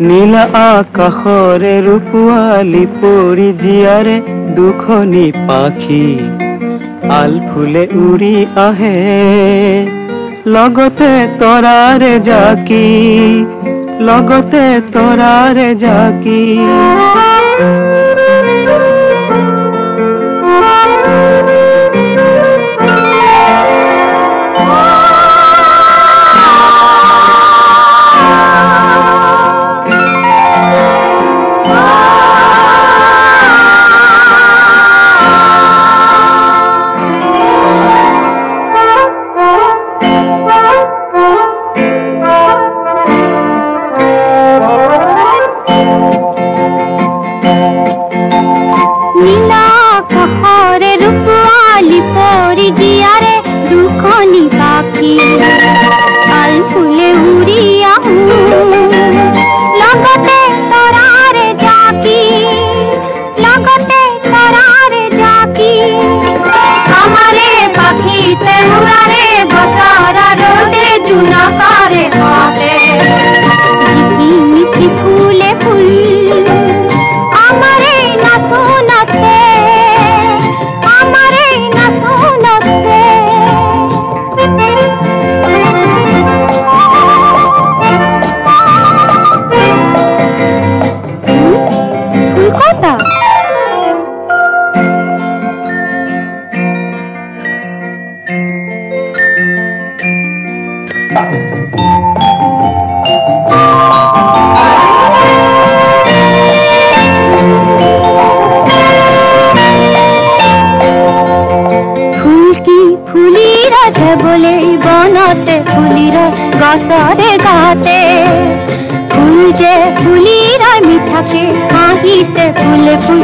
নীলা আকাশৰে ৰূপোৱালি পৰি জীয়াৰে দুখনি পাখি, আল ফুলে উৰি আহে। লগতে তৰাৰে জাকি, লগতে তৰাৰে জাকি। अनुरारे বলে বনতে ফুলিরা গছৰে গাতে ফুল যে ফুলিরা মিঠাকে হাঁহিতে ফুলে ফুল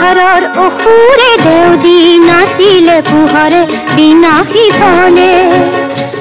ঘৰৰ অসুৰে দেউ দিনাছিলে পোহৰে দিনাহি ধনে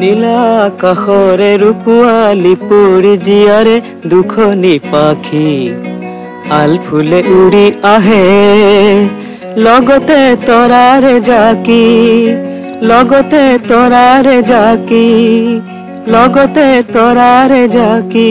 নীলাকাশরে রূপুয়ালি পুরি জিয়ারে দুখনি পাখি, আল ফুলে উড়ি আহে। লগতে তরারে জাকি, লগতে তরারে জাকি, লগতে তরারে জাকি।